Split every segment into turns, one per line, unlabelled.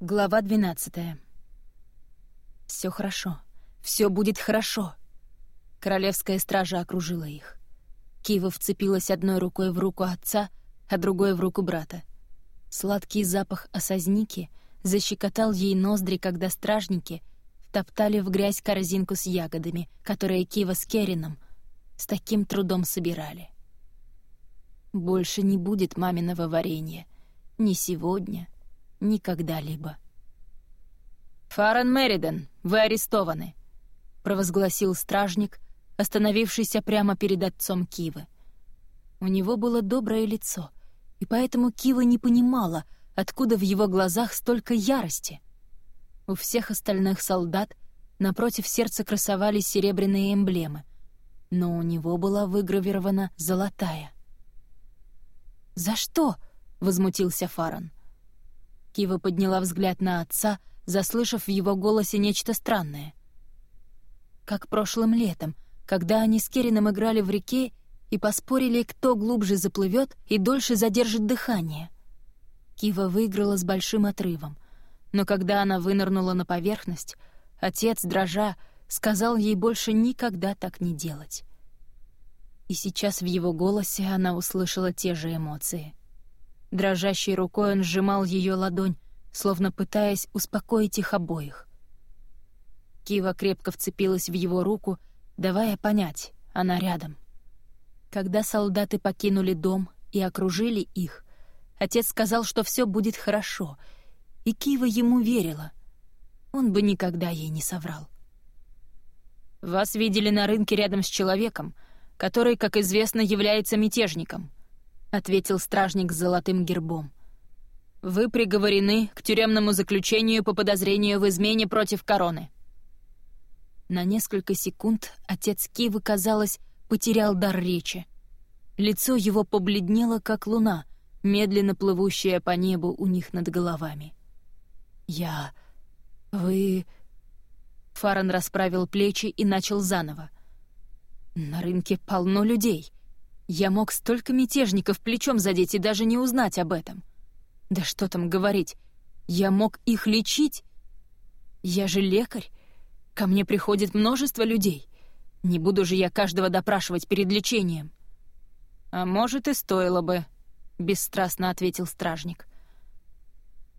Глава 12 Все хорошо. Все будет хорошо. Королевская стража окружила их. Кива вцепилась одной рукой в руку отца, а другой в руку брата. Сладкий запах осозники защекотал ей ноздри, когда стражники втоптали в грязь корзинку с ягодами, которые Кива с Керином с таким трудом собирали. Больше не будет маминого варенья. Ни сегодня, ни когда-либо. «Фарен Мериден, вы арестованы», — провозгласил стражник, остановившийся прямо перед отцом Кивы. У него было доброе лицо, и поэтому Кива не понимала, откуда в его глазах столько ярости. У всех остальных солдат напротив сердца красовались серебряные эмблемы, но у него была выгравирована золотая. «За что?» — возмутился Фаран. Кива подняла взгляд на отца, заслышав в его голосе нечто странное. Как прошлым летом, когда они с Керином играли в реке и поспорили, кто глубже заплывет и дольше задержит дыхание. Кива выиграла с большим отрывом, но когда она вынырнула на поверхность, отец, дрожа, сказал ей больше никогда так не делать. И сейчас в его голосе она услышала те же эмоции. Дрожащей рукой он сжимал ее ладонь, словно пытаясь успокоить их обоих. Кива крепко вцепилась в его руку, давая понять, она рядом. Когда солдаты покинули дом и окружили их, отец сказал, что все будет хорошо, и Кива ему верила. Он бы никогда ей не соврал. «Вас видели на рынке рядом с человеком, который, как известно, является мятежником», — ответил стражник с золотым гербом. «Вы приговорены к тюремному заключению по подозрению в измене против короны». На несколько секунд отец Кивы, казалось, потерял дар речи. Лицо его побледнело, как луна, медленно плывущая по небу у них над головами. «Я... вы...» Фаран расправил плечи и начал заново. На рынке полно людей. Я мог столько мятежников плечом задеть и даже не узнать об этом. Да что там говорить, я мог их лечить. Я же лекарь. Ко мне приходит множество людей. Не буду же я каждого допрашивать перед лечением. «А может, и стоило бы», — бесстрастно ответил стражник.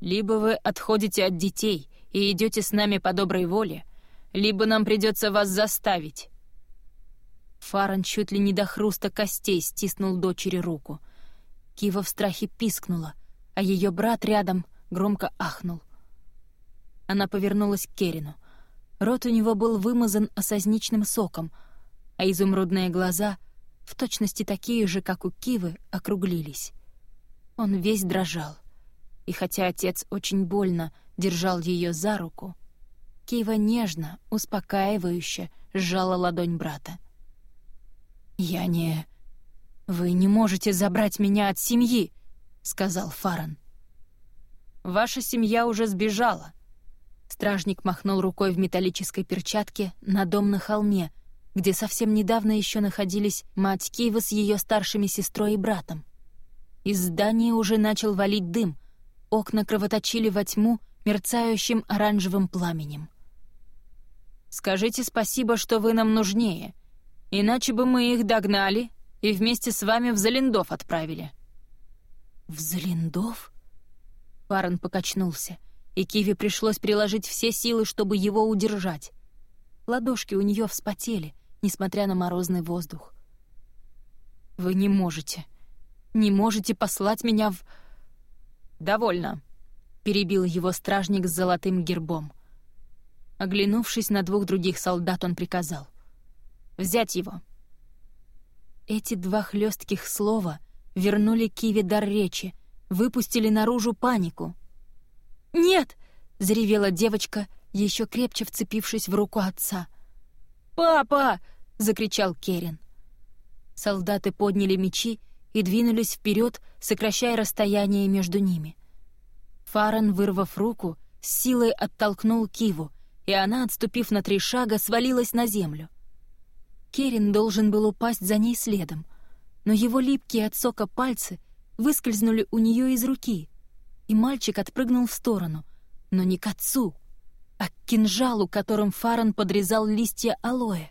«Либо вы отходите от детей и идете с нами по доброй воле, либо нам придется вас заставить. Фаран чуть ли не до хруста костей стиснул дочери руку. Кива в страхе пискнула, а ее брат рядом громко ахнул. Она повернулась к Керину. Рот у него был вымазан осозничным соком, а изумрудные глаза, в точности такие же, как у Кивы, округлились. Он весь дрожал. И хотя отец очень больно держал ее за руку, Кива нежно, успокаивающе сжала ладонь брата. «Я не... Вы не можете забрать меня от семьи», — сказал Фаран. «Ваша семья уже сбежала». Стражник махнул рукой в металлической перчатке на дом на холме, где совсем недавно еще находились мать Кива с ее старшими сестрой и братом. Из здания уже начал валить дым, окна кровоточили во тьму мерцающим оранжевым пламенем. «Скажите спасибо, что вы нам нужнее», Иначе бы мы их догнали и вместе с вами в Залиндов отправили». «В Залиндов?» Парен покачнулся, и Киви пришлось приложить все силы, чтобы его удержать. Ладошки у нее вспотели, несмотря на морозный воздух. «Вы не можете. Не можете послать меня в...» «Довольно», — перебил его стражник с золотым гербом. Оглянувшись на двух других солдат, он приказал — Взять его!» Эти два хлестких слова вернули Киви дар речи, выпустили наружу панику. «Нет!» — заревела девочка, еще крепче вцепившись в руку отца. «Папа!» — закричал Керин. Солдаты подняли мечи и двинулись вперед, сокращая расстояние между ними. Фаран, вырвав руку, с силой оттолкнул Киву, и она, отступив на три шага, свалилась на землю. Керин должен был упасть за ней следом, но его липкие от сока пальцы выскользнули у нее из руки, и мальчик отпрыгнул в сторону, Но не к отцу, а к кинжалу, которым Фаран подрезал листья алоэ.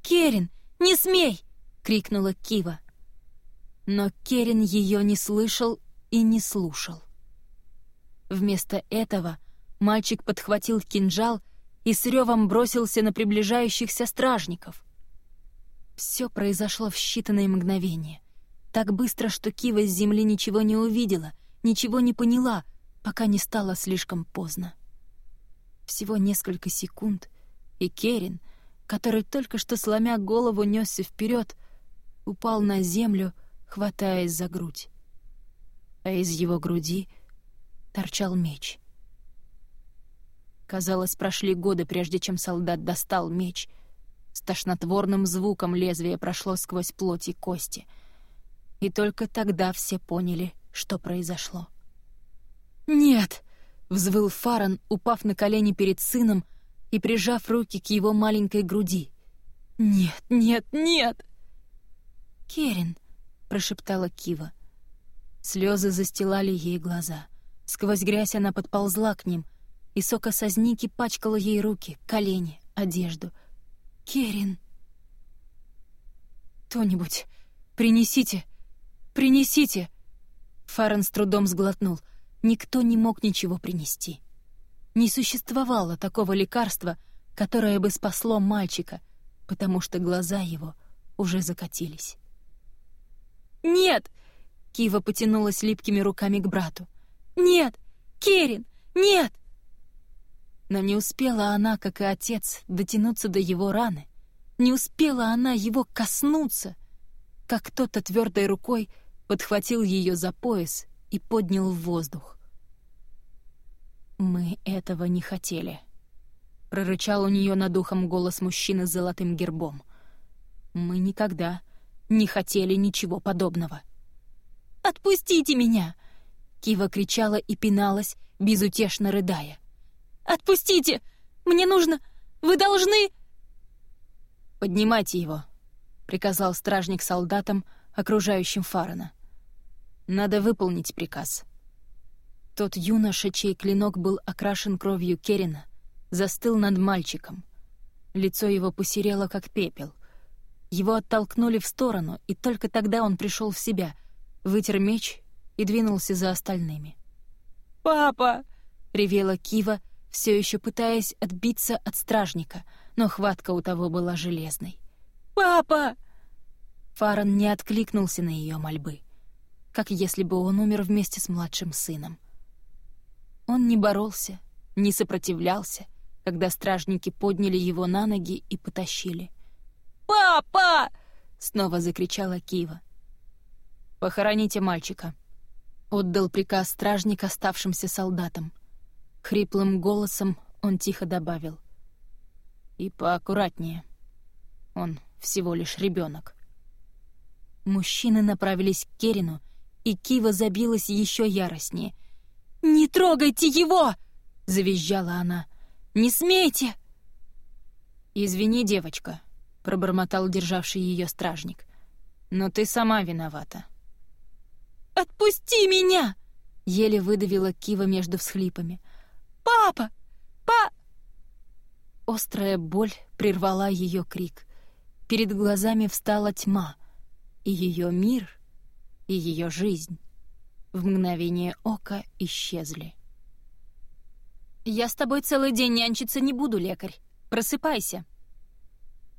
«Керин, не смей!» — крикнула Кива. Но Керин ее не слышал и не слушал. Вместо этого мальчик подхватил кинжал и с ревом бросился на приближающихся стражников. Все произошло в считанные мгновения. Так быстро, что Кива с земли ничего не увидела, ничего не поняла, пока не стало слишком поздно. Всего несколько секунд, и Керин, который только что сломя голову несся вперед, упал на землю, хватаясь за грудь. А из его груди торчал меч. Казалось, прошли годы, прежде чем солдат достал меч. С тошнотворным звуком лезвие прошло сквозь плоть и кости. И только тогда все поняли, что произошло. «Нет!» — взвыл Фаран, упав на колени перед сыном и прижав руки к его маленькой груди. «Нет, нет, нет!» «Керин!» — прошептала Кива. Слезы застилали ей глаза. Сквозь грязь она подползла к ним, и сока созники пачкала ей руки, колени, одежду. «Керин!» «Кто-нибудь, принесите! Принесите!» Фарен с трудом сглотнул. Никто не мог ничего принести. Не существовало такого лекарства, которое бы спасло мальчика, потому что глаза его уже закатились. «Нет!» — Кива потянулась липкими руками к брату. «Нет! Керин! Нет!» Но не успела она, как и отец, дотянуться до его раны. Не успела она его коснуться, как кто-то твердой рукой подхватил ее за пояс и поднял в воздух. «Мы этого не хотели», — прорычал у нее над ухом голос мужчины с золотым гербом. «Мы никогда не хотели ничего подобного». «Отпустите меня!» Кива кричала и пиналась, безутешно рыдая. «Отпустите! Мне нужно... Вы должны...» «Поднимайте его», — приказал стражник солдатам, окружающим Фарана. «Надо выполнить приказ». Тот юноша, чей клинок был окрашен кровью Керина, застыл над мальчиком. Лицо его посерело, как пепел. Его оттолкнули в сторону, и только тогда он пришел в себя, вытер меч и двинулся за остальными. «Папа!» — ревела Кива, все еще пытаясь отбиться от стражника, но хватка у того была железной. «Папа!» Фаран не откликнулся на ее мольбы, как если бы он умер вместе с младшим сыном. Он не боролся, не сопротивлялся, когда стражники подняли его на ноги и потащили. «Папа!» — снова закричала Кива. «Похороните мальчика», — отдал приказ стражник оставшимся солдатам. Хриплым голосом он тихо добавил. «И поаккуратнее. Он всего лишь ребенок. Мужчины направились к Керину, и Кива забилась еще яростнее. «Не трогайте его!» — завизжала она. «Не смейте!» «Извини, девочка», — пробормотал державший ее стражник. «Но ты сама виновата». «Отпусти меня!» — еле выдавила Кива между всхлипами. «Папа! Па...» Острая боль прервала ее крик. Перед глазами встала тьма, и ее мир, и ее жизнь в мгновение ока исчезли. «Я с тобой целый день нянчиться не буду, лекарь. Просыпайся!»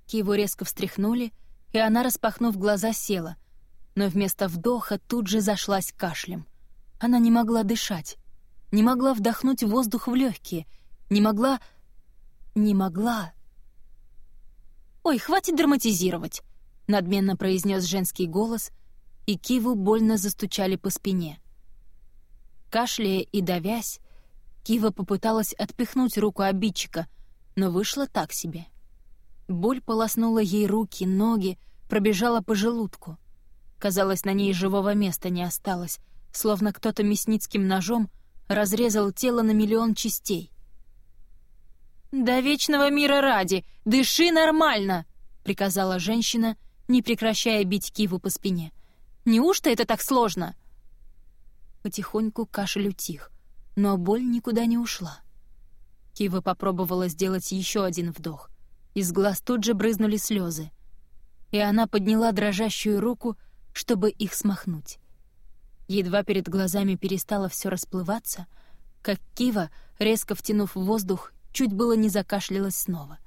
Киву резко встряхнули, и она, распахнув глаза, села, но вместо вдоха тут же зашлась кашлем. Она не могла дышать не могла вдохнуть воздух в легкие, не могла... не могла... «Ой, хватит драматизировать!» — надменно произнес женский голос, и Киву больно застучали по спине. Кашляя и давясь, Кива попыталась отпихнуть руку обидчика, но вышло так себе. Боль полоснула ей руки, ноги, пробежала по желудку. Казалось, на ней живого места не осталось, словно кто-то мясницким ножом — разрезал тело на миллион частей. «До вечного мира ради! Дыши нормально!» — приказала женщина, не прекращая бить Киву по спине. «Неужто это так сложно?» Потихоньку кашель утих. но боль никуда не ушла. Кива попробовала сделать еще один вдох. Из глаз тут же брызнули слезы, и она подняла дрожащую руку, чтобы их смахнуть. Едва перед глазами перестало все расплываться, как Кива, резко втянув воздух, чуть было не закашлялась снова.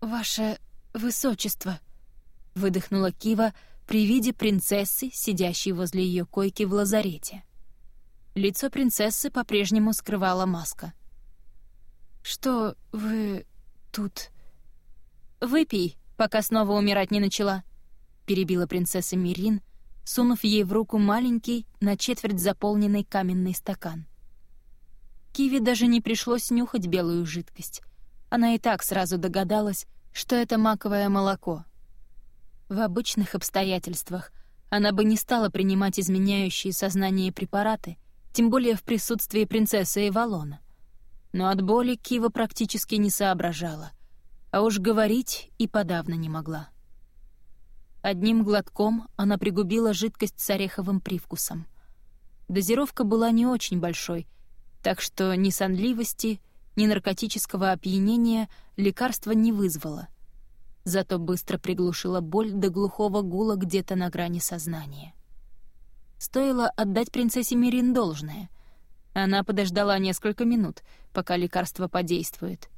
«Ваше высочество!» — выдохнула Кива при виде принцессы, сидящей возле ее койки в лазарете. Лицо принцессы по-прежнему скрывала маска. «Что вы тут...» «Выпей, пока снова умирать не начала», — перебила принцесса Мирин, сунув ей в руку маленький, на четверть заполненный каменный стакан. Киви даже не пришлось нюхать белую жидкость. Она и так сразу догадалась, что это маковое молоко. В обычных обстоятельствах она бы не стала принимать изменяющие сознание препараты, тем более в присутствии принцессы Эвалона. Но от боли Кива практически не соображала, а уж говорить и подавно не могла. Одним глотком она пригубила жидкость с ореховым привкусом. Дозировка была не очень большой, так что ни сонливости, ни наркотического опьянения лекарство не вызвало. Зато быстро приглушила боль до глухого гула где-то на грани сознания. Стоило отдать принцессе Мирин должное. Она подождала несколько минут, пока лекарство подействует,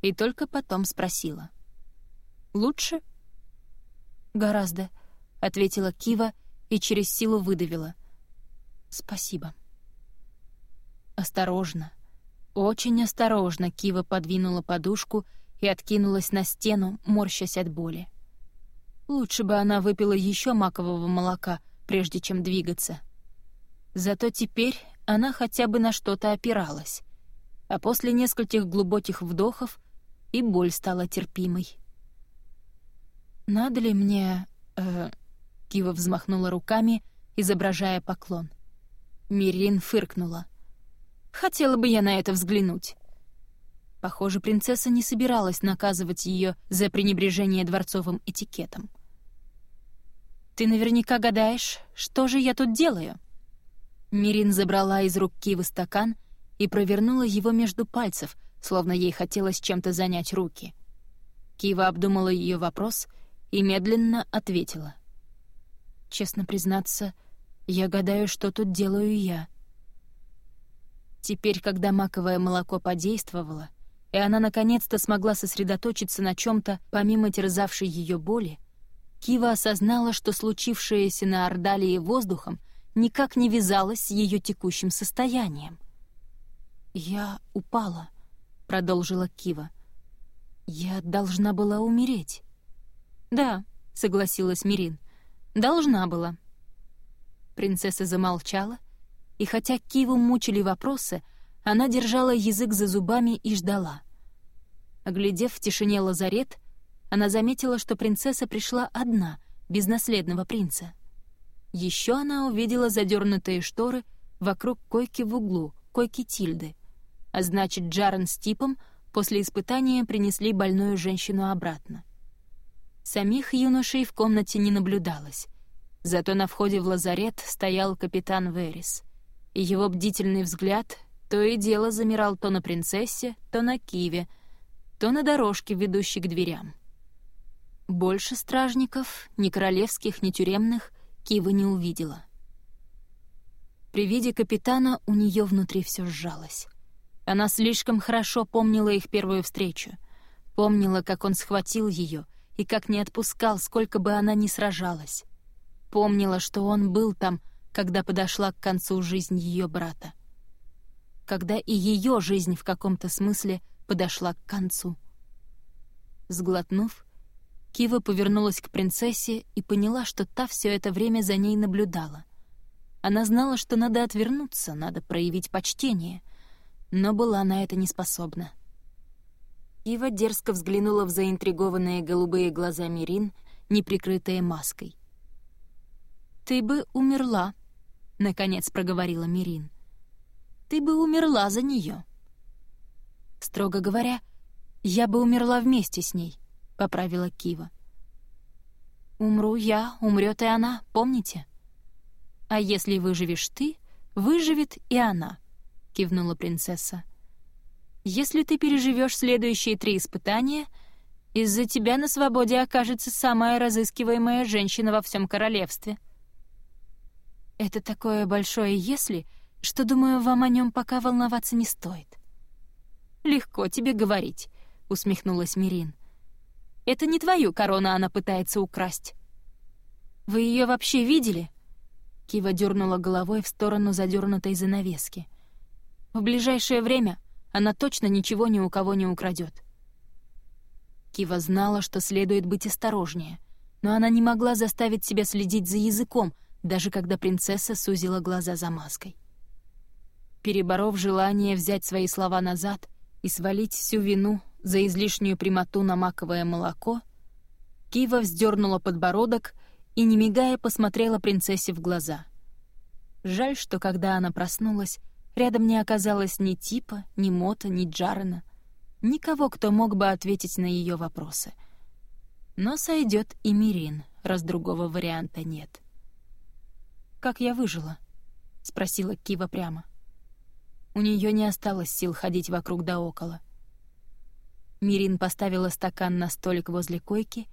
и только потом спросила. «Лучше?» «Гораздо», — ответила Кива и через силу выдавила. «Спасибо». Осторожно, очень осторожно Кива подвинула подушку и откинулась на стену, морщась от боли. Лучше бы она выпила еще макового молока, прежде чем двигаться. Зато теперь она хотя бы на что-то опиралась, а после нескольких глубоких вдохов и боль стала терпимой. «Надо ли мне...» э, Кива взмахнула руками, изображая поклон. Мирин фыркнула. «Хотела бы я на это взглянуть». Похоже, принцесса не собиралась наказывать ее за пренебрежение дворцовым этикетом. «Ты наверняка гадаешь, что же я тут делаю?» Мирин забрала из рук Кивы стакан и провернула его между пальцев, словно ей хотелось чем-то занять руки. Кива обдумала ее вопрос — и медленно ответила. «Честно признаться, я гадаю, что тут делаю я». Теперь, когда маковое молоко подействовало, и она наконец-то смогла сосредоточиться на чем то помимо терзавшей ее боли, Кива осознала, что случившееся на Ордалии воздухом никак не вязалось с ее текущим состоянием. «Я упала», — продолжила Кива. «Я должна была умереть». «Да», — согласилась Мирин. «Должна была». Принцесса замолчала, и хотя Киву мучили вопросы, она держала язык за зубами и ждала. Оглядев в тишине лазарет, она заметила, что принцесса пришла одна, без наследного принца. Еще она увидела задернутые шторы вокруг койки в углу, койки Тильды. А значит, Джарен с Типом после испытания принесли больную женщину обратно. Самих юношей в комнате не наблюдалось. Зато на входе в лазарет стоял капитан Верис. И его бдительный взгляд то и дело замирал то на принцессе, то на Киве, то на дорожке, ведущей к дверям. Больше стражников, ни королевских, ни тюремных, Кива не увидела. При виде капитана у нее внутри все сжалось. Она слишком хорошо помнила их первую встречу. Помнила, как он схватил ее — и как не отпускал, сколько бы она ни сражалась. Помнила, что он был там, когда подошла к концу жизнь ее брата. Когда и ее жизнь в каком-то смысле подошла к концу. Сглотнув, Кива повернулась к принцессе и поняла, что та все это время за ней наблюдала. Она знала, что надо отвернуться, надо проявить почтение, но была на это не способна. Ива дерзко взглянула в заинтригованные голубые глаза Мирин, неприкрытые маской. «Ты бы умерла», — наконец проговорила Мирин. «Ты бы умерла за нее. «Строго говоря, я бы умерла вместе с ней», — поправила Кива. «Умру я, умрет и она, помните? А если выживешь ты, выживет и она. — кивнула принцесса. «Если ты переживешь следующие три испытания, из-за тебя на свободе окажется самая разыскиваемая женщина во всем королевстве». «Это такое большое «если», что, думаю, вам о нем пока волноваться не стоит». «Легко тебе говорить», — усмехнулась Мирин. «Это не твою корону она пытается украсть». «Вы ее вообще видели?» Кива дернула головой в сторону задернутой занавески. «В ближайшее время она точно ничего ни у кого не украдет». Кива знала, что следует быть осторожнее, но она не могла заставить себя следить за языком, даже когда принцесса сузила глаза за маской. Переборов желание взять свои слова назад и свалить всю вину за излишнюю прямоту на маковое молоко, Кива вздернула подбородок и, не мигая, посмотрела принцессе в глаза. Жаль, что когда она проснулась, рядом не оказалось ни Типа, ни Мота, ни Джарена, никого, кто мог бы ответить на ее вопросы. Но сойдет и Мирин, раз другого варианта нет. «Как я выжила?» — спросила Кива прямо. У нее не осталось сил ходить вокруг да около. Мирин поставила стакан на столик возле койки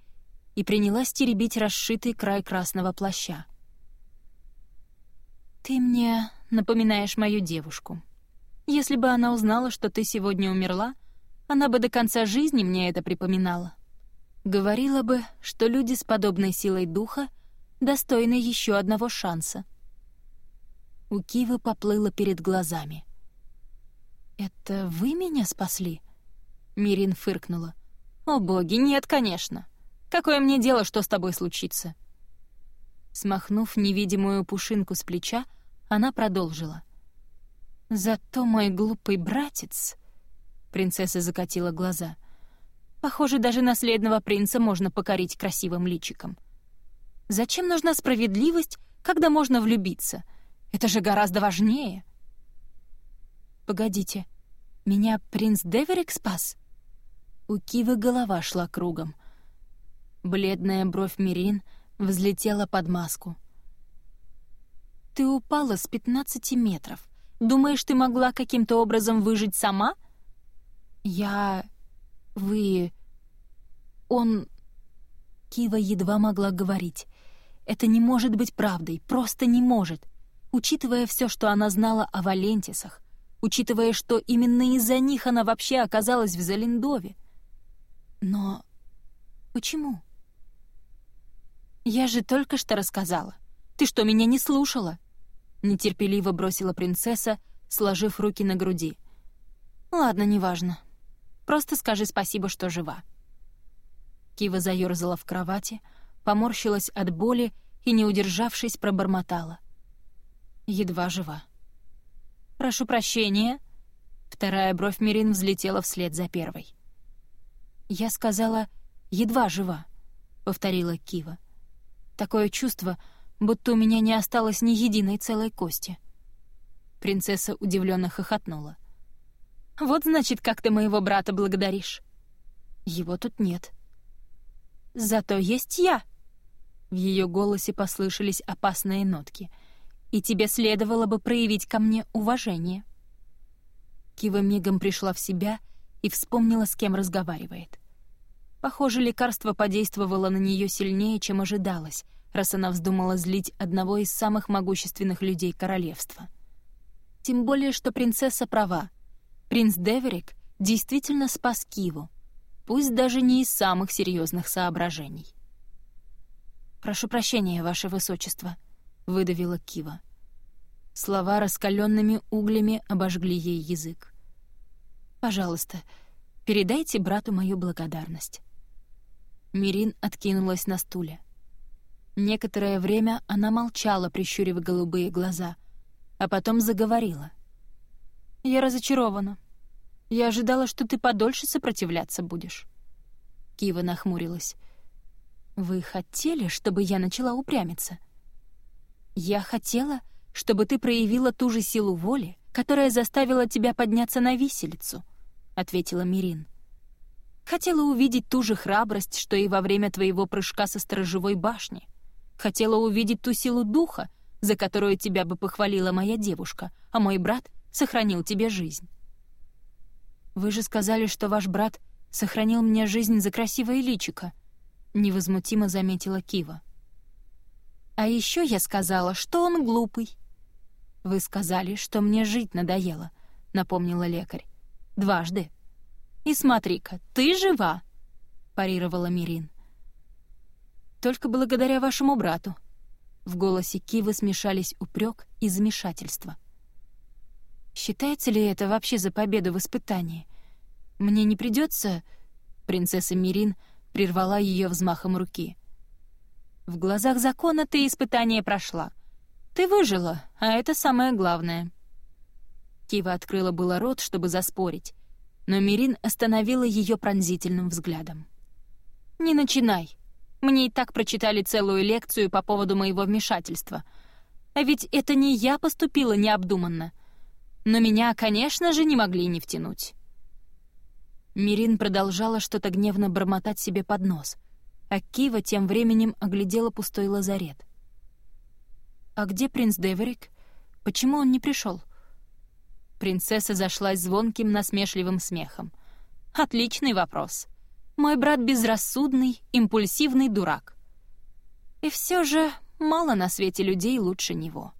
и принялась теребить расшитый край красного плаща. «Ты мне напоминаешь мою девушку. Если бы она узнала, что ты сегодня умерла, она бы до конца жизни мне это припоминала. Говорила бы, что люди с подобной силой духа — достойны еще одного шанса. У Кивы поплыло перед глазами. «Это вы меня спасли?» Мирин фыркнула. «О боги, нет, конечно. Какое мне дело, что с тобой случится?» Смахнув невидимую пушинку с плеча, она продолжила. «Зато мой глупый братец...» Принцесса закатила глаза. «Похоже, даже наследного принца можно покорить красивым личиком. Зачем нужна справедливость, когда можно влюбиться? Это же гораздо важнее. Погодите, меня принц Деверик спас? У Кивы голова шла кругом. Бледная бровь Мирин взлетела под маску. «Ты упала с пятнадцати метров. Думаешь, ты могла каким-то образом выжить сама?» «Я... вы... он...» Кива едва могла говорить. Это не может быть правдой, просто не может. Учитывая все, что она знала о Валентисах, учитывая, что именно из-за них она вообще оказалась в Залиндове. Но почему? «Я же только что рассказала. Ты что, меня не слушала?» Нетерпеливо бросила принцесса, сложив руки на груди. «Ладно, неважно. Просто скажи спасибо, что жива». Кива заёрзала в кровати, поморщилась от боли и, не удержавшись, пробормотала. Едва жива. «Прошу прощения». Вторая бровь Мирин взлетела вслед за первой. «Я сказала, едва жива», — повторила Кива. «Такое чувство, будто у меня не осталось ни единой целой кости». Принцесса удивленно хохотнула. «Вот, значит, как ты моего брата благодаришь». «Его тут нет». «Зато есть я», в ее голосе послышались опасные нотки. «И тебе следовало бы проявить ко мне уважение». Кива мигом пришла в себя и вспомнила, с кем разговаривает. Похоже, лекарство подействовало на нее сильнее, чем ожидалось, раз она вздумала злить одного из самых могущественных людей королевства. Тем более, что принцесса права. Принц Деверик действительно спас Киву, пусть даже не из самых серьезных соображений. «Прошу прощения, ваше высочество», — выдавила Кива. Слова раскаленными углями обожгли ей язык. «Пожалуйста, передайте брату мою благодарность». Мирин откинулась на стуле. Некоторое время она молчала, прищурив голубые глаза, а потом заговорила. «Я разочарована. Я ожидала, что ты подольше сопротивляться будешь». Кива нахмурилась. «Вы хотели, чтобы я начала упрямиться?» «Я хотела, чтобы ты проявила ту же силу воли, которая заставила тебя подняться на виселицу», — ответила Мирин. «Хотела увидеть ту же храбрость, что и во время твоего прыжка со сторожевой башни. Хотела увидеть ту силу духа, за которую тебя бы похвалила моя девушка, а мой брат сохранил тебе жизнь. Вы же сказали, что ваш брат сохранил мне жизнь за красивое личико, невозмутимо заметила Кива. А еще я сказала, что он глупый. Вы сказали, что мне жить надоело, напомнила лекарь. Дважды. И смотри-ка, ты жива, парировала Мирин. Только благодаря вашему брату. В голосе Кивы смешались упрек и замешательство. Считается ли это вообще за победу в испытании? Мне не придется. Принцесса Мирин прервала ее взмахом руки. В глазах закона ты испытание прошла. Ты выжила, а это самое главное. Кива открыла было рот, чтобы заспорить, но Мирин остановила ее пронзительным взглядом. «Не начинай. Мне и так прочитали целую лекцию по поводу моего вмешательства. А ведь это не я поступила необдуманно. Но меня, конечно же, не могли не втянуть». Мирин продолжала что-то гневно бормотать себе под нос, а Кива тем временем оглядела пустой лазарет. «А где принц Деверик? Почему он не пришел? Принцесса зашлась звонким насмешливым смехом. «Отличный вопрос. Мой брат безрассудный, импульсивный дурак. И все же мало на свете людей лучше него.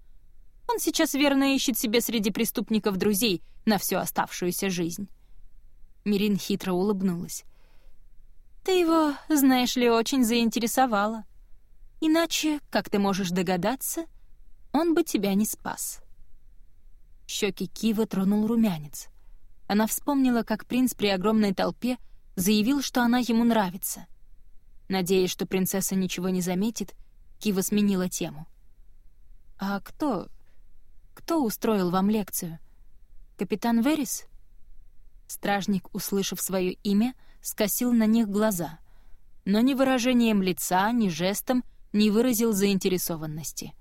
Он сейчас верно ищет себе среди преступников друзей на всю оставшуюся жизнь. Мирин хитро улыбнулась. «Ты его, знаешь ли, очень заинтересовала. Иначе, как ты можешь догадаться, он бы тебя не спас». Щеки Кива тронул румянец. Она вспомнила, как принц при огромной толпе заявил, что она ему нравится. Надеясь, что принцесса ничего не заметит, Кива сменила тему. «А кто... кто устроил вам лекцию? Капитан Верис?» Стражник, услышав свое имя, скосил на них глаза, но ни выражением лица, ни жестом не выразил заинтересованности.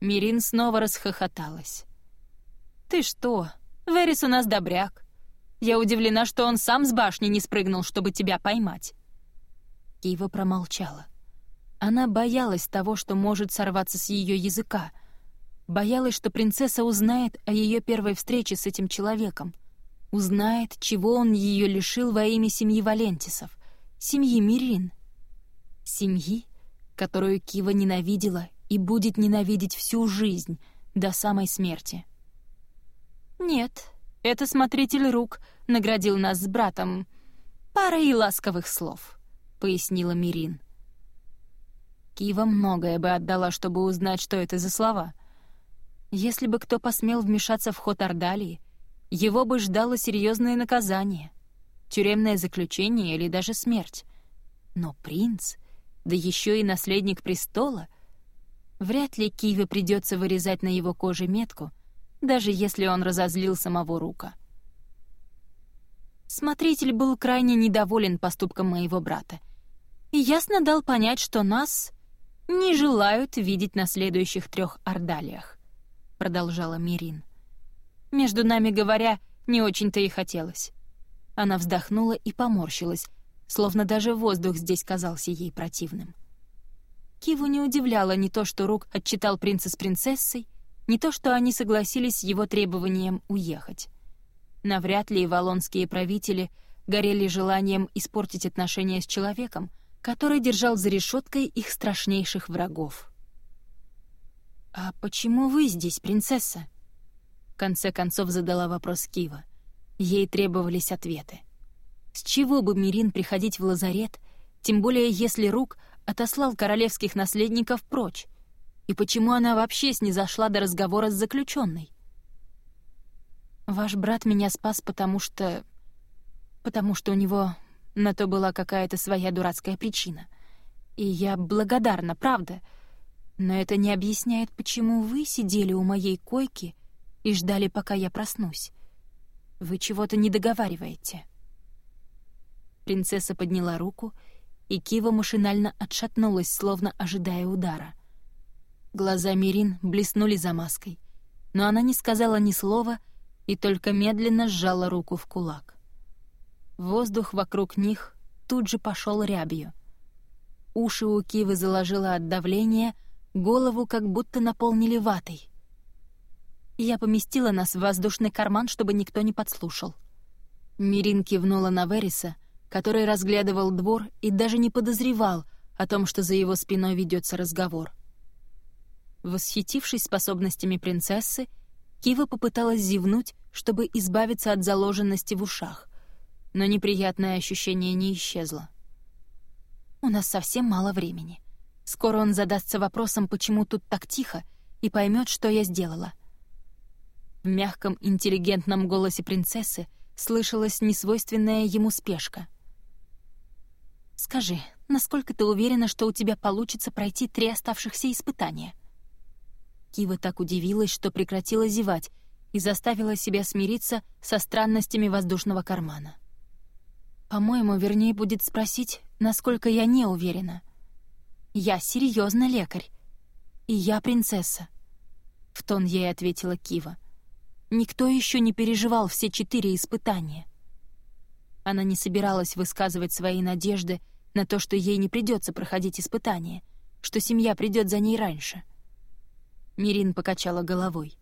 Мирин снова расхохоталась. «Ты что? Верис у нас добряк. Я удивлена, что он сам с башни не спрыгнул, чтобы тебя поймать». Кива промолчала. Она боялась того, что может сорваться с ее языка. Боялась, что принцесса узнает о ее первой встрече с этим человеком. Узнает, чего он ее лишил во имя семьи Валентисов, семьи Мирин. Семьи, которую Кива ненавидела и будет ненавидеть всю жизнь, до самой смерти. «Нет, это смотритель рук наградил нас с братом парой ласковых слов», — пояснила Мирин. Кива многое бы отдала, чтобы узнать, что это за слова. Если бы кто посмел вмешаться в ход Ордалии, его бы ждало серьезное наказание, тюремное заключение или даже смерть. Но принц, да еще и наследник престола, вряд ли Киве придется вырезать на его коже метку — даже если он разозлил самого Рука. Смотритель был крайне недоволен поступком моего брата и ясно дал понять, что нас не желают видеть на следующих трех ордалиях, продолжала Мирин. Между нами говоря, не очень-то и хотелось. Она вздохнула и поморщилась, словно даже воздух здесь казался ей противным. Киву не удивляло не то, что Рук отчитал принца с принцессой, не то что они согласились с его требованием уехать. Навряд ли валонские правители горели желанием испортить отношения с человеком, который держал за решеткой их страшнейших врагов. «А почему вы здесь, принцесса?» В конце концов задала вопрос Кива. Ей требовались ответы. С чего бы Мирин приходить в лазарет, тем более если Рук отослал королевских наследников прочь? И почему она вообще снизошла до разговора с заключенной? «Ваш брат меня спас, потому что... потому что у него на то была какая-то своя дурацкая причина. И я благодарна, правда. Но это не объясняет, почему вы сидели у моей койки и ждали, пока я проснусь. Вы чего-то не договариваете. Принцесса подняла руку, и Кива машинально отшатнулась, словно ожидая удара. Глаза Мирин блеснули за маской, но она не сказала ни слова и только медленно сжала руку в кулак. Воздух вокруг них тут же пошел рябью. Уши у Кивы заложило от давления, голову как будто наполнили ватой. Я поместила нас в воздушный карман, чтобы никто не подслушал. Мирин кивнула на Вериса, который разглядывал двор и даже не подозревал о том, что за его спиной ведется разговор. Восхитившись способностями принцессы, Кива попыталась зевнуть, чтобы избавиться от заложенности в ушах, но неприятное ощущение не исчезло. «У нас совсем мало времени. Скоро он задастся вопросом, почему тут так тихо, и поймет, что я сделала». В мягком, интеллигентном голосе принцессы слышалась несвойственная ему спешка. «Скажи, насколько ты уверена, что у тебя получится пройти три оставшихся испытания?» Кива так удивилась, что прекратила зевать и заставила себя смириться со странностями воздушного кармана. «По-моему, вернее будет спросить, насколько я не уверена. Я серьезно лекарь. И я принцесса», — в тон ей ответила Кива. Никто еще не переживал все четыре испытания. Она не собиралась высказывать свои надежды на то, что ей не придется проходить испытания, что семья придет за ней раньше. Мирин покачала головой.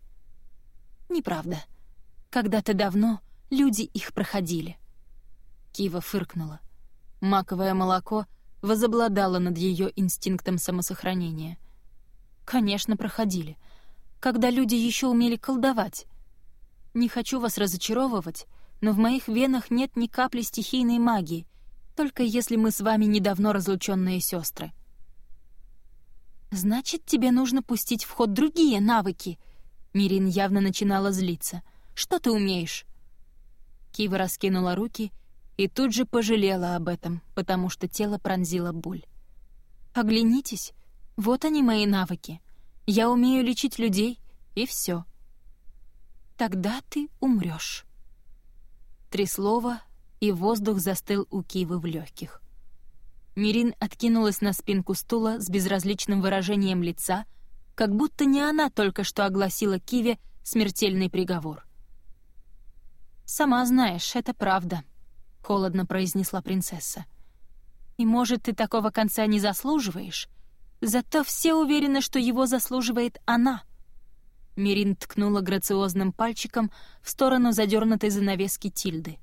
«Неправда. Когда-то давно люди их проходили». Кива фыркнула. Маковое молоко возобладало над ее инстинктом самосохранения. «Конечно, проходили. Когда люди еще умели колдовать. Не хочу вас разочаровывать, но в моих венах нет ни капли стихийной магии, только если мы с вами недавно разлученные сестры. «Значит, тебе нужно пустить в ход другие навыки», — Мирин явно начинала злиться. «Что ты умеешь?» Кива раскинула руки и тут же пожалела об этом, потому что тело пронзила боль. «Оглянитесь, вот они мои навыки. Я умею лечить людей, и все. Тогда ты умрешь. Три слова, и воздух застыл у Кивы в легких. Мирин откинулась на спинку стула с безразличным выражением лица, как будто не она только что огласила Киве смертельный приговор. «Сама знаешь, это правда», — холодно произнесла принцесса. «И, может, ты такого конца не заслуживаешь, зато все уверены, что его заслуживает она». Мирин ткнула грациозным пальчиком в сторону задернутой занавески Тильды.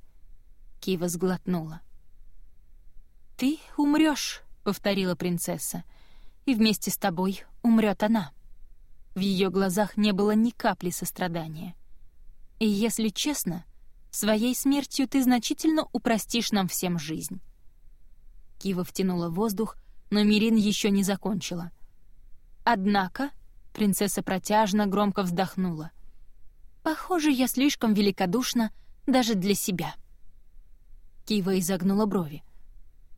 Кива сглотнула. «Ты умрешь», — повторила принцесса, — «и вместе с тобой умрет она». В ее глазах не было ни капли сострадания. «И если честно, своей смертью ты значительно упростишь нам всем жизнь». Кива втянула воздух, но Мирин еще не закончила. «Однако», Принцесса протяжно, громко вздохнула. «Похоже, я слишком великодушна даже для себя». Кива изогнула брови.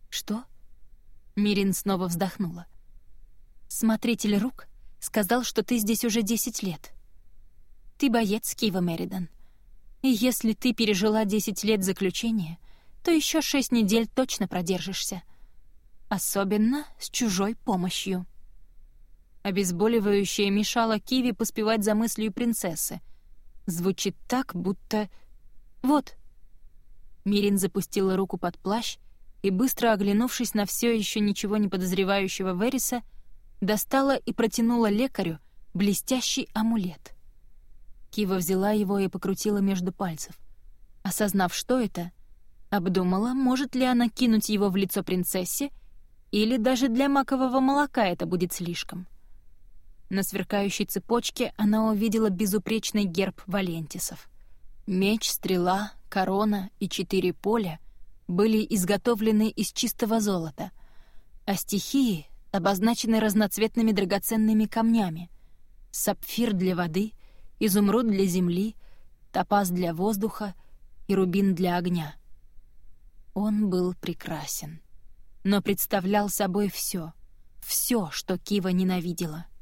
«Что?» Мирин снова вздохнула. «Смотритель рук сказал, что ты здесь уже десять лет. Ты боец, Кива Меридан. И если ты пережила десять лет заключения, то еще шесть недель точно продержишься. Особенно с чужой помощью». Обезболивающее мешало Киви поспевать за мыслью принцессы. Звучит так, будто... Вот. Мирин запустила руку под плащ и, быстро оглянувшись на все еще ничего не подозревающего Вериса, достала и протянула лекарю блестящий амулет. Кива взяла его и покрутила между пальцев. Осознав, что это, обдумала, может ли она кинуть его в лицо принцессе, или даже для макового молока это будет слишком. — на сверкающей цепочке она увидела безупречный герб Валентисов. Меч, стрела, корона и четыре поля были изготовлены из чистого золота, а стихии обозначены разноцветными драгоценными камнями. Сапфир для воды, изумруд для земли, топаз для воздуха и рубин для огня. Он был прекрасен, но представлял собой все, все, что Кива ненавидела —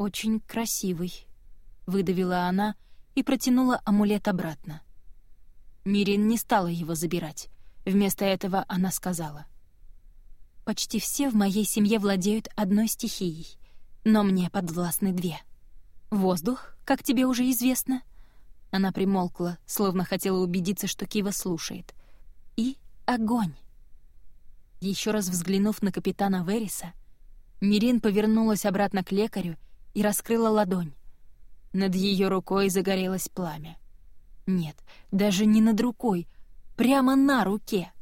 «Очень красивый», — выдавила она и протянула амулет обратно. Мирин не стала его забирать. Вместо этого она сказала. «Почти все в моей семье владеют одной стихией, но мне подвластны две. Воздух, как тебе уже известно». Она примолкла, словно хотела убедиться, что Кива слушает. «И огонь». Еще раз взглянув на капитана Вериса, Мирин повернулась обратно к лекарю и раскрыла ладонь. Над ее рукой загорелось пламя. Нет, даже не над рукой, прямо на руке.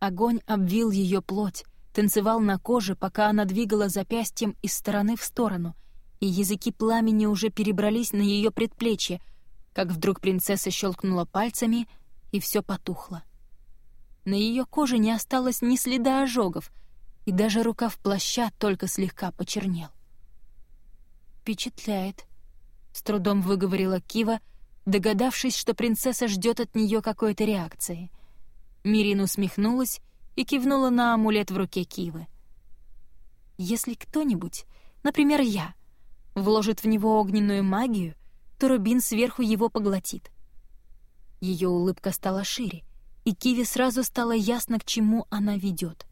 Огонь обвил ее плоть, танцевал на коже, пока она двигала запястьем из стороны в сторону, и языки пламени уже перебрались на ее предплечье, как вдруг принцесса щелкнула пальцами, и все потухло. На ее коже не осталось ни следа ожогов, и даже рукав плаща только слегка почернел. «Впечатляет», — с трудом выговорила Кива, догадавшись, что принцесса ждет от нее какой-то реакции. Мирин усмехнулась и кивнула на амулет в руке Кивы. «Если кто-нибудь, например, я, вложит в него огненную магию, то Рубин сверху его поглотит». Ее улыбка стала шире, и Киви сразу стало ясно, к чему она ведет.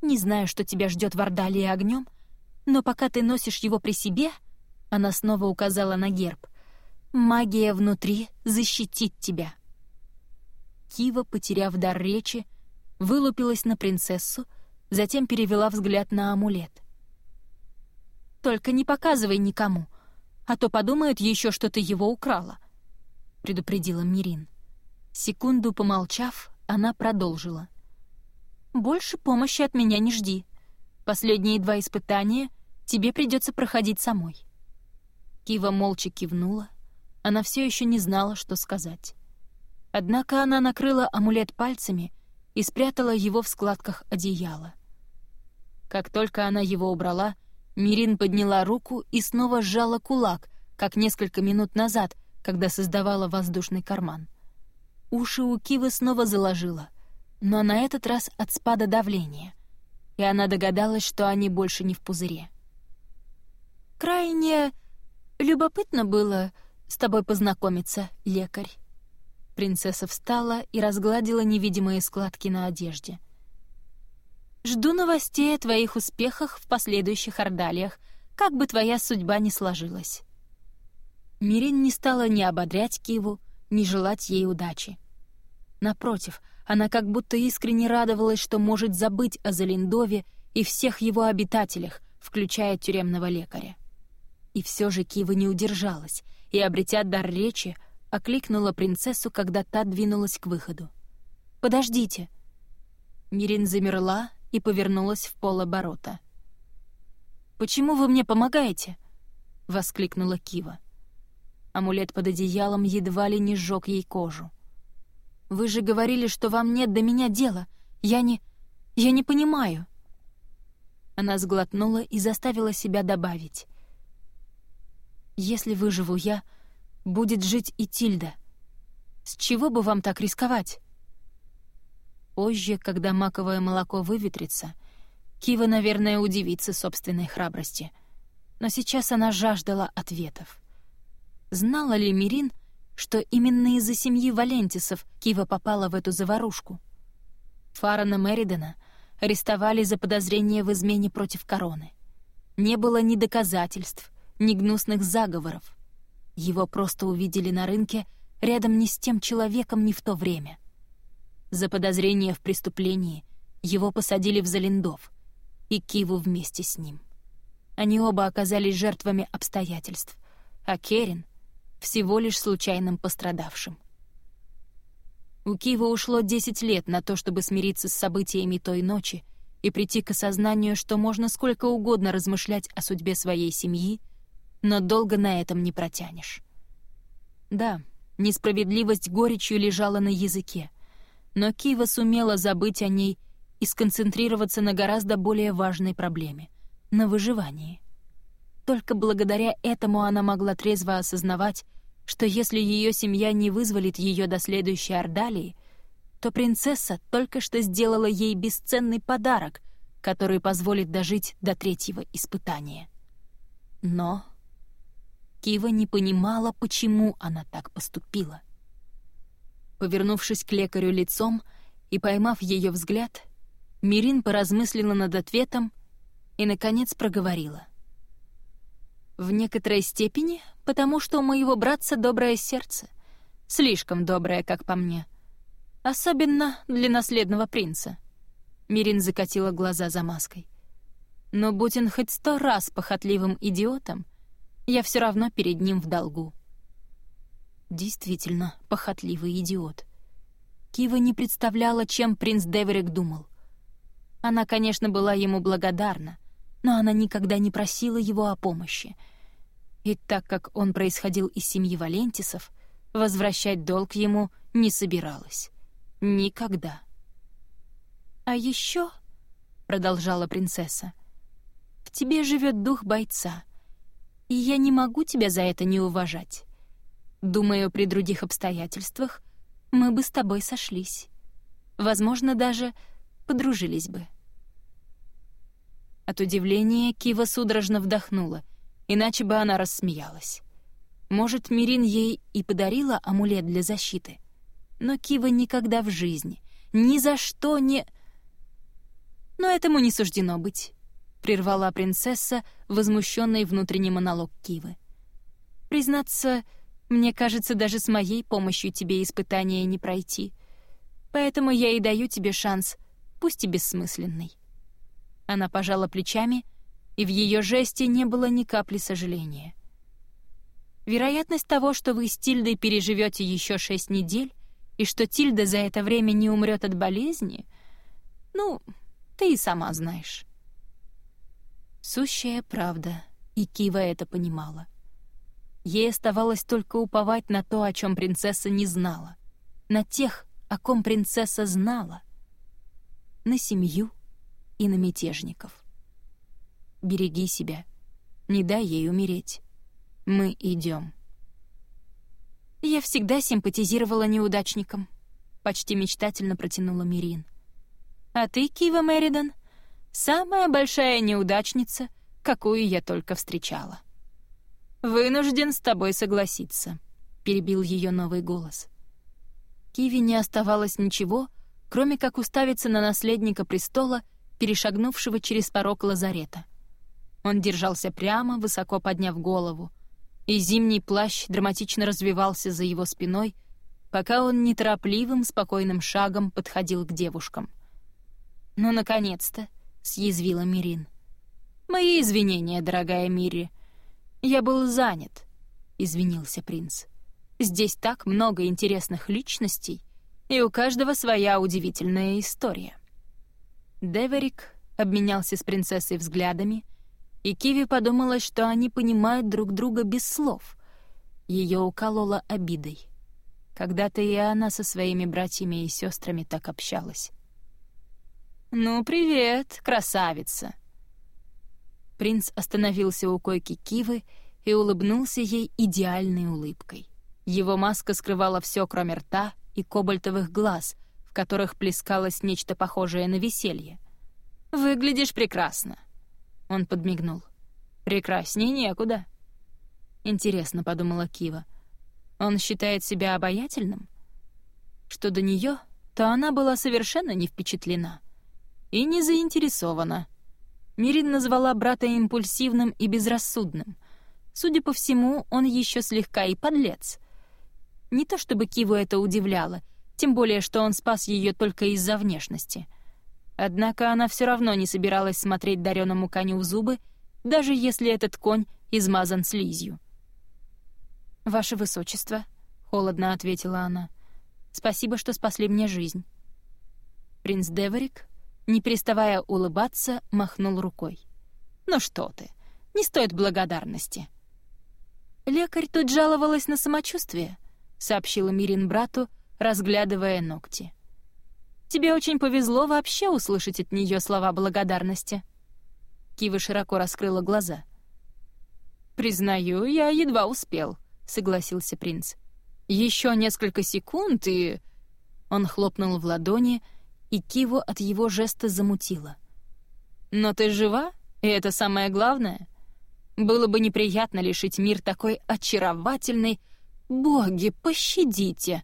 «Не знаю, что тебя ждет в Ордалии огнем, но пока ты носишь его при себе...» Она снова указала на герб. «Магия внутри защитит тебя». Кива, потеряв дар речи, вылупилась на принцессу, затем перевела взгляд на амулет. «Только не показывай никому, а то подумают еще, что ты его украла», — предупредила Мирин. Секунду помолчав, она продолжила. «Больше помощи от меня не жди. Последние два испытания тебе придется проходить самой». Кива молча кивнула. Она все еще не знала, что сказать. Однако она накрыла амулет пальцами и спрятала его в складках одеяла. Как только она его убрала, Мирин подняла руку и снова сжала кулак, как несколько минут назад, когда создавала воздушный карман. Уши у Кивы снова заложила, но на этот раз от спада давления, и она догадалась, что они больше не в пузыре. «Крайне любопытно было с тобой познакомиться, лекарь», Принцесса встала и разгладила невидимые складки на одежде. «Жду новостей о твоих успехах в последующих ордалиях, как бы твоя судьба ни сложилась». Мирин не стала ни ободрять Киву, ни желать ей удачи. Напротив, она как будто искренне радовалась, что может забыть о Залиндове и всех его обитателях, включая тюремного лекаря. И все же Кива не удержалась, и, обретя дар речи, окликнула принцессу, когда та двинулась к выходу. «Подождите!» Мирин замерла и повернулась в полоборота. «Почему вы мне помогаете?» — воскликнула Кива. Амулет под одеялом едва ли не сжег ей кожу. «Вы же говорили, что вам нет до меня дела. Я не... я не понимаю». Она сглотнула и заставила себя добавить. «Если выживу я, будет жить и Тильда. С чего бы вам так рисковать? Позже, когда маковое молоко выветрится, Кива, наверное, удивится собственной храбрости. Но сейчас она жаждала ответов. Знала ли Мирин, что именно из-за семьи Валентисов Кива попала в эту заварушку? Фарана Меридена арестовали за подозрение в измене против короны. Не было ни доказательств, ни гнусных заговоров. Его просто увидели на рынке рядом не с тем человеком не в то время. За подозрение в преступлении его посадили в Залиндов и Киву вместе с ним. Они оба оказались жертвами обстоятельств, а Керин — всего лишь случайным пострадавшим. У Кива ушло 10 лет на то, чтобы смириться с событиями той ночи и прийти к осознанию, что можно сколько угодно размышлять о судьбе своей семьи но долго на этом не протянешь. Да, несправедливость горечью лежала на языке, но Кива сумела забыть о ней и сконцентрироваться на гораздо более важной проблеме — на выживании. Только благодаря этому она могла трезво осознавать, что если ее семья не вызволит ее до следующей Ордалии, то принцесса только что сделала ей бесценный подарок, который позволит дожить до третьего испытания. Но Кива не понимала, почему она так поступила. Повернувшись к лекарю лицом и поймав ее взгляд, Мирин поразмыслила над ответом и, наконец, проговорила. «В некоторой степени, потому что у моего братца доброе сердце. Слишком доброе, как по мне. Особенно для наследного принца». Мирин закатила глаза за маской. «Но будь он хоть сто раз похотливым идиотом, я все равно перед ним в долгу. Действительно, похотливый идиот. Кива не представляла, чем принц Деверик думал. Она, конечно, была ему благодарна, но она никогда не просила его о помощи. И так как он происходил из семьи Валентисов, возвращать долг ему не собиралась. Никогда. «А еще, продолжала принцесса, — «в тебе живет дух бойца, и я не могу тебя за это не уважать. Думаю, при других обстоятельствах мы бы с тобой сошлись. Возможно, даже подружились бы». От удивления Кива судорожно вдохнула, иначе бы она рассмеялась. Может, Мирин ей и подарила амулет для защиты. Но Кива никогда в жизни, ни за что не... Но этому не суждено быть, — прервала принцесса, возмущенный внутренний монолог Кивы. «Признаться, мне кажется, даже с моей помощью тебе испытания не пройти. Поэтому я и даю тебе шанс, пусть и бессмысленный». Она пожала плечами, и в ее жесте не было ни капли сожаления. Вероятность того, что вы с Тильдой переживете еще шесть недель, и что Тильда за это время не умрет от болезни, ну, ты и сама знаешь. Сущая правда, и Кива это понимала. Ей оставалось только уповать на то, о чем принцесса не знала, на тех, о ком принцесса знала, на семью и на мятежников. Береги себя, не дай ей умереть. Мы идем. Я всегда симпатизировала неудачникам, почти мечтательно протянула Мирин. А ты, Кива Меридан, самая большая неудачница, какую я только встречала. Вынужден с тобой согласиться, перебил ее новый голос. Киви не оставалось ничего, кроме как уставиться на наследника престола перешагнувшего через порог лазарета. Он держался прямо, высоко подняв голову, и зимний плащ драматично развивался за его спиной, пока он неторопливым, спокойным шагом подходил к девушкам. «Ну, наконец-то!» — съязвила Мирин. «Мои извинения, дорогая Мири. Я был занят», — извинился принц. «Здесь так много интересных личностей, и у каждого своя удивительная история». Деверик обменялся с принцессой взглядами, и Киви подумала, что они понимают друг друга без слов. Ее уколола обидой. Когда-то и она со своими братьями и сестрами так общалась. «Ну, привет, красавица!» Принц остановился у койки Кивы и улыбнулся ей идеальной улыбкой. Его маска скрывала все, кроме рта и кобальтовых глаз — в которых плескалось нечто похожее на веселье. «Выглядишь прекрасно», — он подмигнул. «Прекраснее некуда». «Интересно», — подумала Кива. «Он считает себя обаятельным?» Что до нее, то она была совершенно не впечатлена. И не заинтересована. Мирин назвала брата импульсивным и безрассудным. Судя по всему, он еще слегка и подлец. Не то чтобы Киву это удивляло — тем более, что он спас ее только из-за внешности. Однако она все равно не собиралась смотреть дареному коню в зубы, даже если этот конь измазан слизью. «Ваше Высочество», — холодно ответила она, — «спасибо, что спасли мне жизнь». Принц Деверик, не переставая улыбаться, махнул рукой. «Ну что ты, не стоит благодарности». «Лекарь тут жаловалась на самочувствие», — сообщила Мирин брату, разглядывая ногти. «Тебе очень повезло вообще услышать от нее слова благодарности». Кива широко раскрыла глаза. «Признаю, я едва успел», — согласился принц. «Еще несколько секунд, и...» Он хлопнул в ладони, и Киву от его жеста замутило. «Но ты жива, и это самое главное. Было бы неприятно лишить мир такой очаровательной... Боги, пощадите!»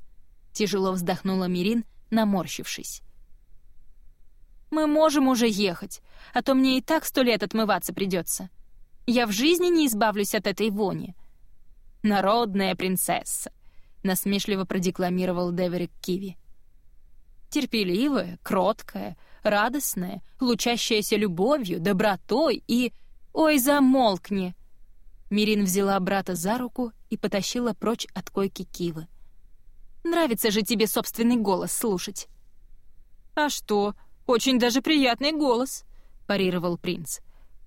Тяжело вздохнула Мирин, наморщившись. «Мы можем уже ехать, а то мне и так сто лет отмываться придется. Я в жизни не избавлюсь от этой вони». «Народная принцесса», — насмешливо продекламировал Деверик Киви. «Терпеливая, кроткая, радостная, лучащаяся любовью, добротой и... Ой, замолкни!» Мирин взяла брата за руку и потащила прочь от койки Кивы. «Нравится же тебе собственный голос слушать». «А что, очень даже приятный голос», — парировал принц.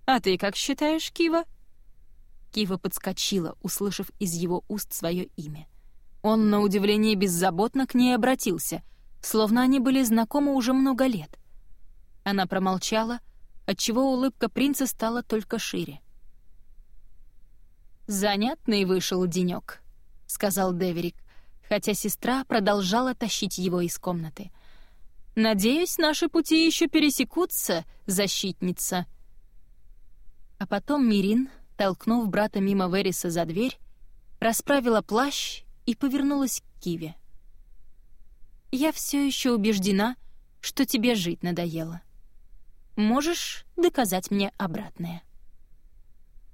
«А ты как считаешь, Кива?» Кива подскочила, услышав из его уст свое имя. Он, на удивление, беззаботно к ней обратился, словно они были знакомы уже много лет. Она промолчала, отчего улыбка принца стала только шире. «Занятный вышел денёк», — сказал Деверик, хотя сестра продолжала тащить его из комнаты. «Надеюсь, наши пути еще пересекутся, защитница». А потом Мирин, толкнув брата мимо Вериса за дверь, расправила плащ и повернулась к Киве. «Я все еще убеждена, что тебе жить надоело. Можешь доказать мне обратное».